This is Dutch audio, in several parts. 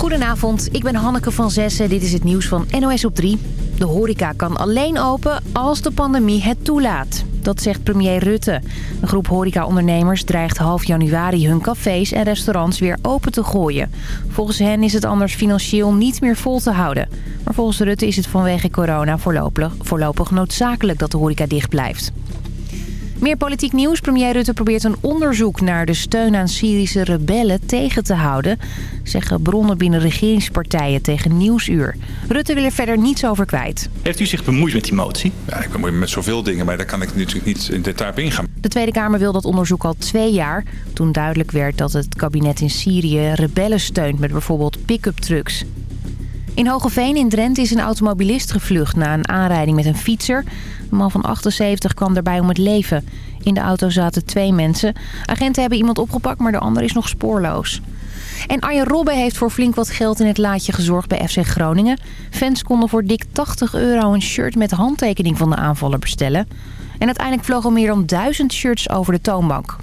Goedenavond, ik ben Hanneke van Zessen. Dit is het nieuws van NOS op 3. De horeca kan alleen open als de pandemie het toelaat. Dat zegt premier Rutte. Een groep horecaondernemers dreigt half januari hun cafés en restaurants weer open te gooien. Volgens hen is het anders financieel niet meer vol te houden. Maar volgens Rutte is het vanwege corona voorlopig, voorlopig noodzakelijk dat de horeca dicht blijft. Meer politiek nieuws. Premier Rutte probeert een onderzoek naar de steun aan Syrische rebellen tegen te houden. Zeggen bronnen binnen regeringspartijen tegen Nieuwsuur. Rutte wil er verder niets over kwijt. Heeft u zich bemoeid met die motie? Ja, ik bemoei me met zoveel dingen, maar daar kan ik natuurlijk niet in detail op ingaan. De Tweede Kamer wil dat onderzoek al twee jaar. Toen duidelijk werd dat het kabinet in Syrië rebellen steunt met bijvoorbeeld pick-up trucks. In Hogeveen in Drenthe is een automobilist gevlucht na een aanrijding met een fietser. Een man van 78 kwam daarbij om het leven. In de auto zaten twee mensen. Agenten hebben iemand opgepakt, maar de ander is nog spoorloos. En Arjen Robben heeft voor flink wat geld in het laadje gezorgd bij FC Groningen. Fans konden voor dik 80 euro een shirt met handtekening van de aanvaller bestellen. En uiteindelijk vlogen meer dan 1000 shirts over de toonbank.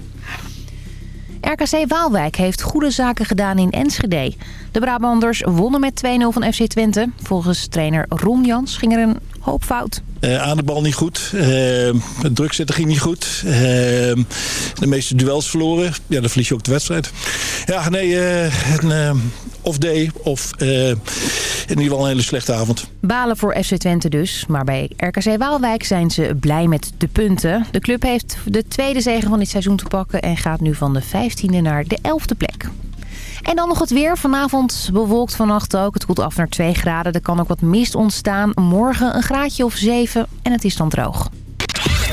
RKC Waalwijk heeft goede zaken gedaan in Enschede. De Brabanders wonnen met 2-0 van FC Twente. Volgens trainer Ron Jans ging er een hoop fout. Uh, aan de bal niet goed. Uh, het druk zitten ging niet goed. Uh, de meeste duels verloren. Ja, dan verlies je ook de wedstrijd. Ja, nee, een off-day of in ieder geval een hele slechte avond. Balen voor FC Twente dus. Maar bij RKC Waalwijk zijn ze blij met de punten. De club heeft de tweede zege van dit seizoen te pakken... en gaat nu van de 15e naar de 11e plek. En dan nog het weer. Vanavond bewolkt vannacht ook. Het koelt af naar 2 graden. Er kan ook wat mist ontstaan. Morgen een graadje of 7 en het is dan droog.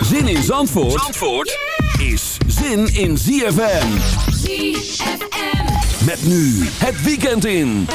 Zin in Zandvoort, Zandvoort is zin in ZFM. ZFM. Met nu het weekend in.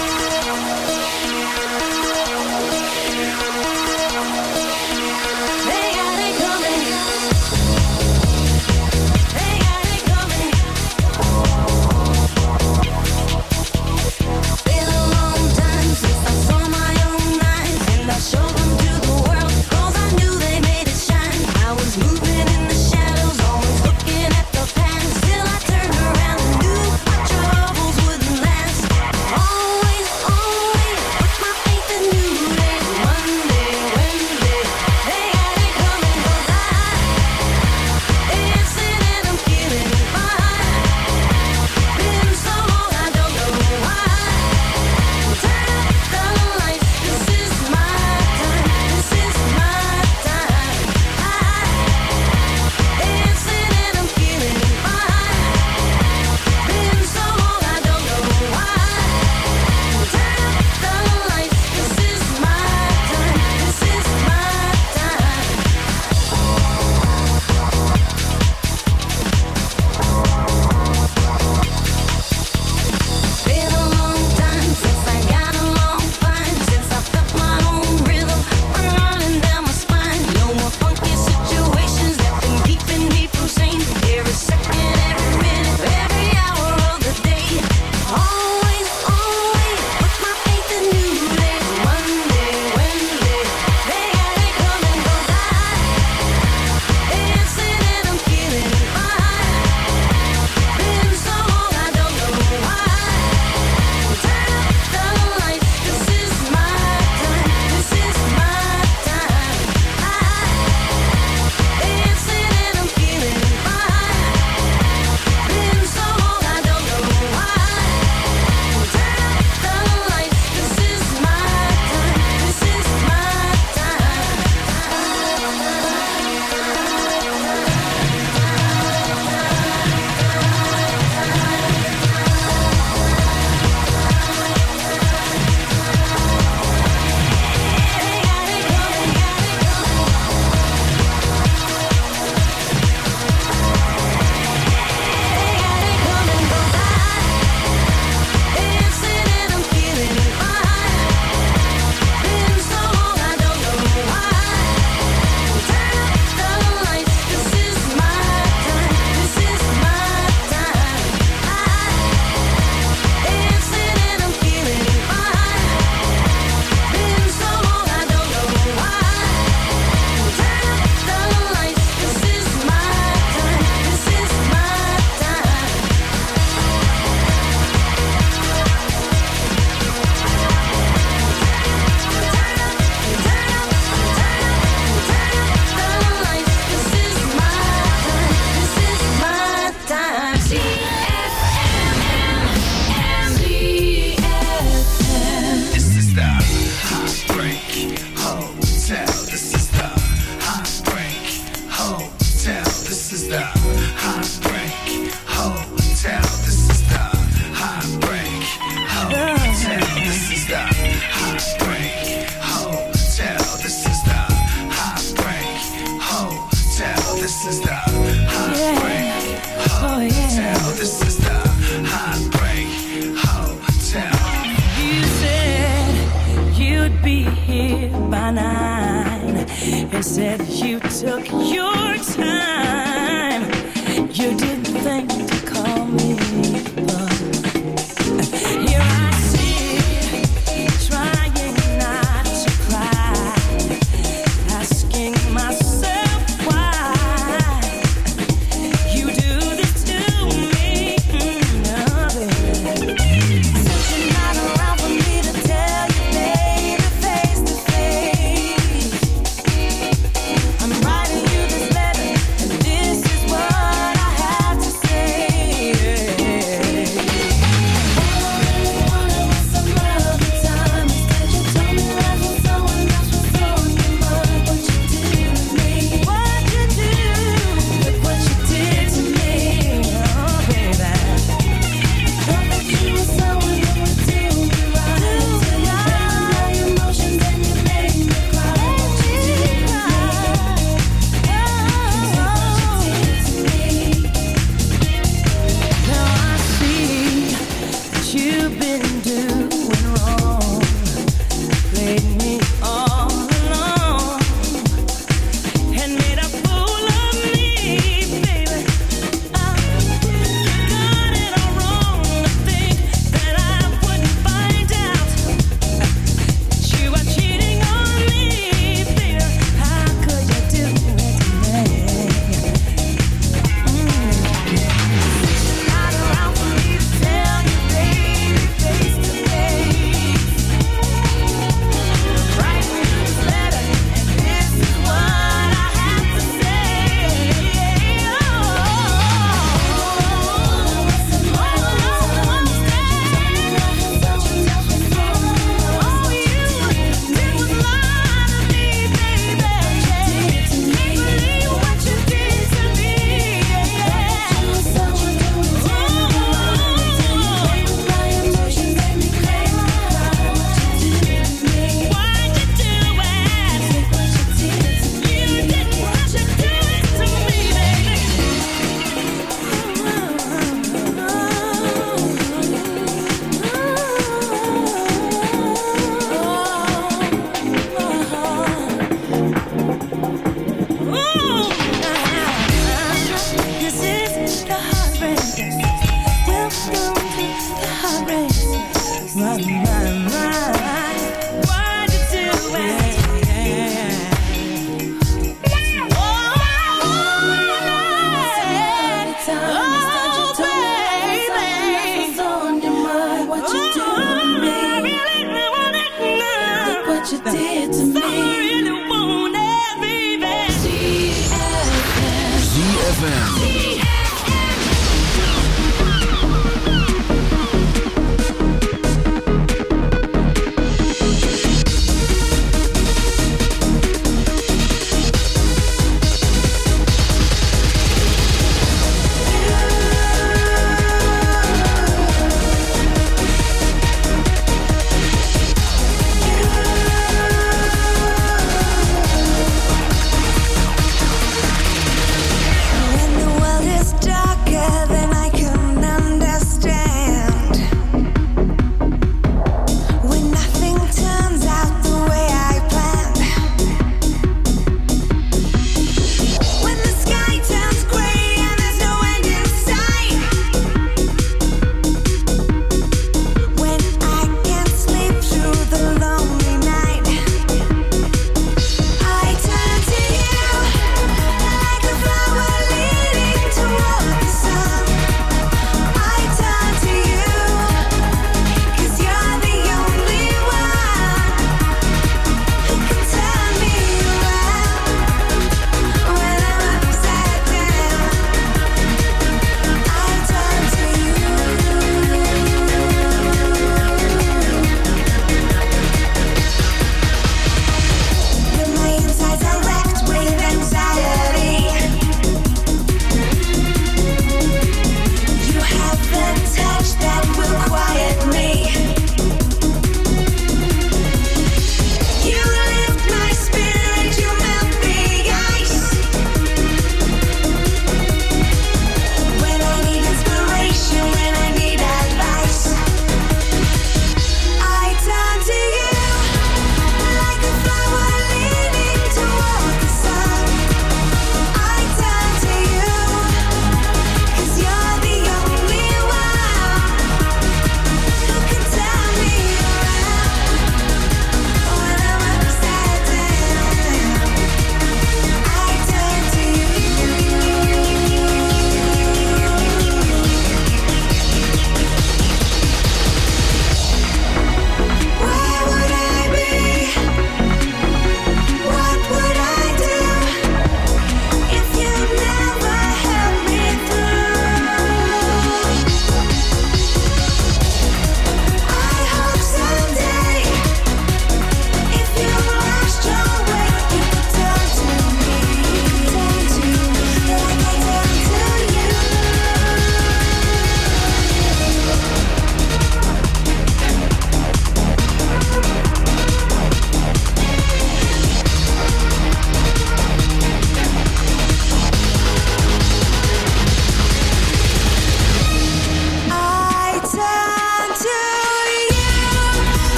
This is the heartbreak hotel. This is the heartbreak hotel. You said you'd be here by nine, and said you took your time.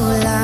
low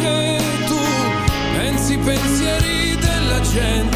Voce, tu. Pensi pensieri della gente,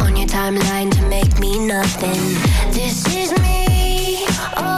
on your timeline to make me nothing. This is me, a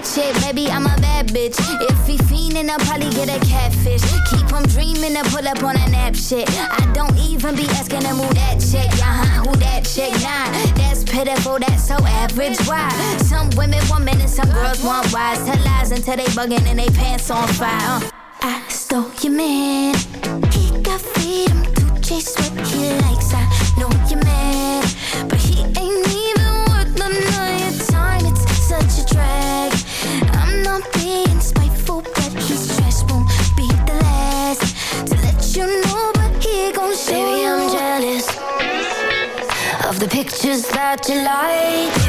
That chick, baby. I'm a bad bitch. If he fiendin', I'll probably get a catfish. Keep him dreaming to pull up on a nap shit. I don't even be asking him who that chick, uh huh, who that chick, nah. That's pitiful, that's so average. Why? Some women want men and some girls want wise. Tell lies until they bugging and they pants on fire. Uh. I stole your man. He got freedom to chase what he likes. I got to light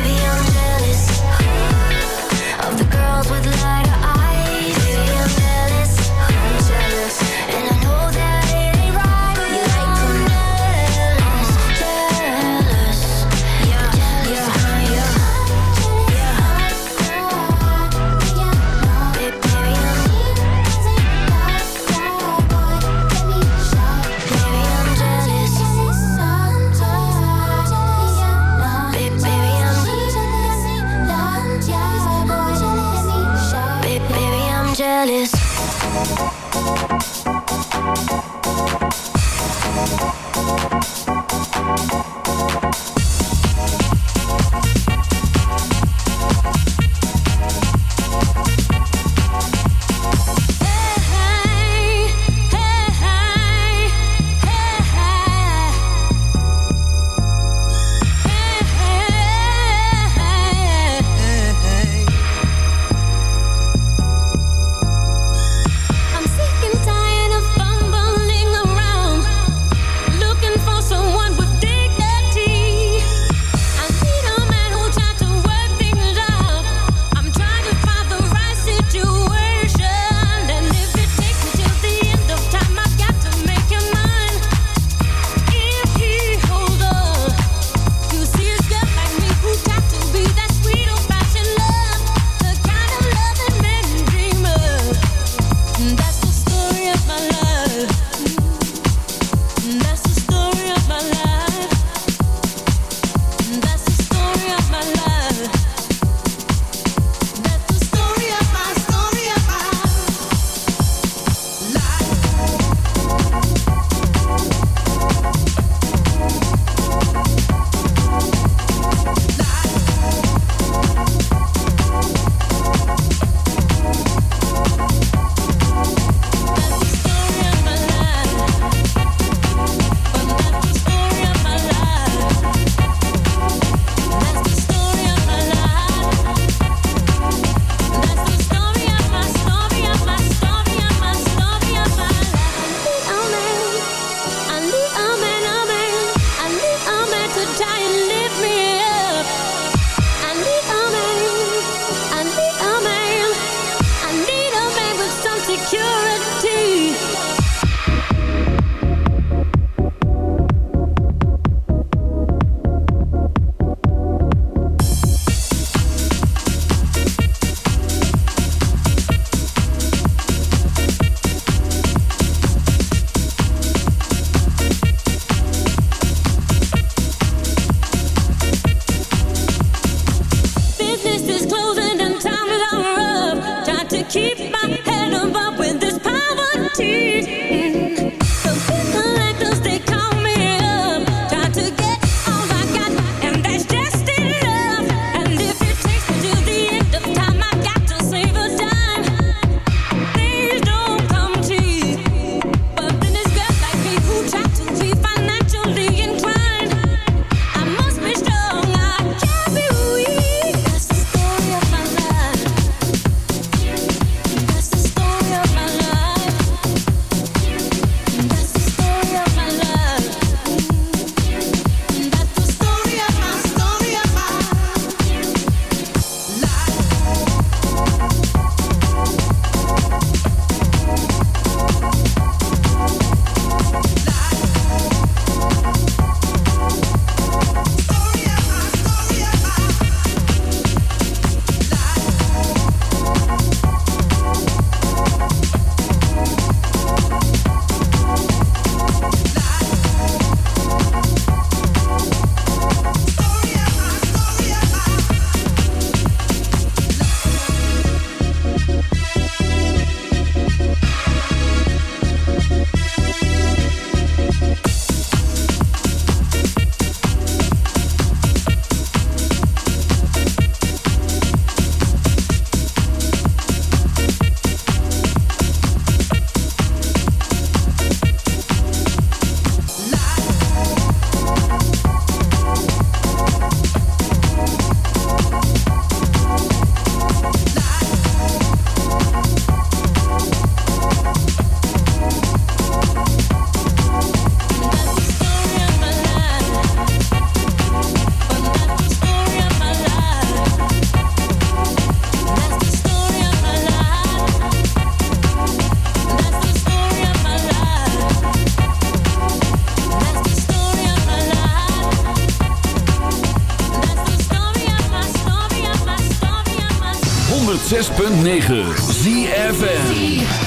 106.9 ZFN